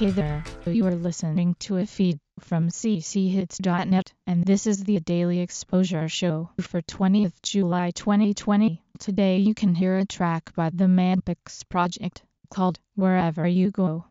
Hey there, you are listening to a feed from cchits.net, and this is the Daily Exposure Show for 20th July 2020. Today you can hear a track by the Manpix Project called Wherever You Go.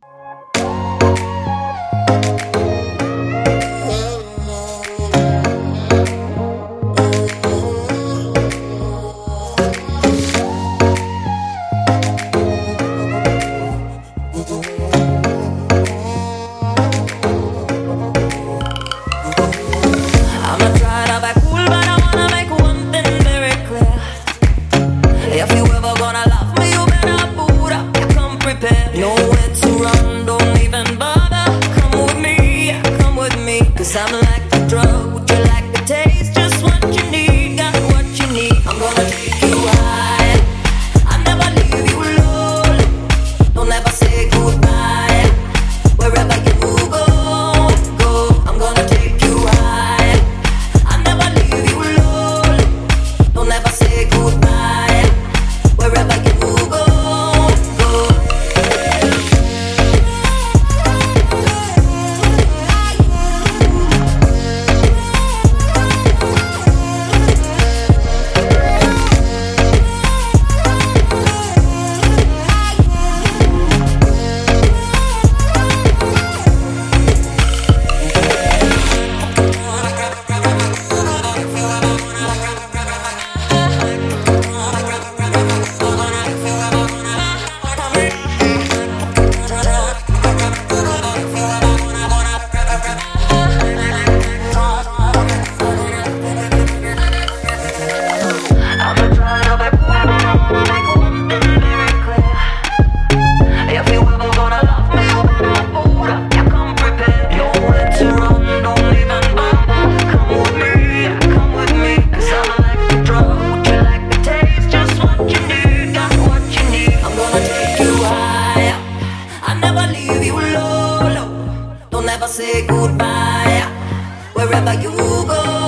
Wherever you go,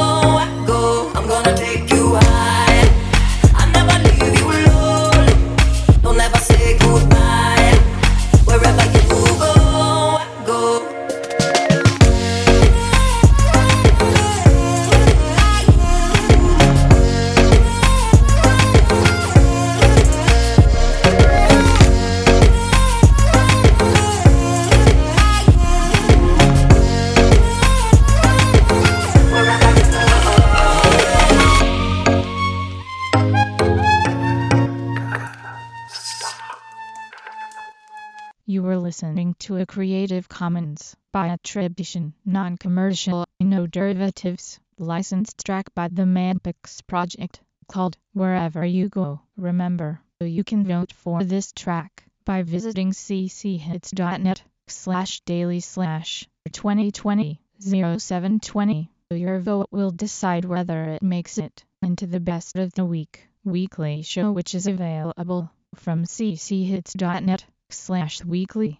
listening to a Creative Commons by attribution, non-commercial, no derivatives, licensed track by the Manpix Project called Wherever You Go. Remember, you can vote for this track by visiting cchits.net slash daily slash 2020 0720. Your vote will decide whether it makes it into the best of the week weekly show which is available from cchits.net slash weekly.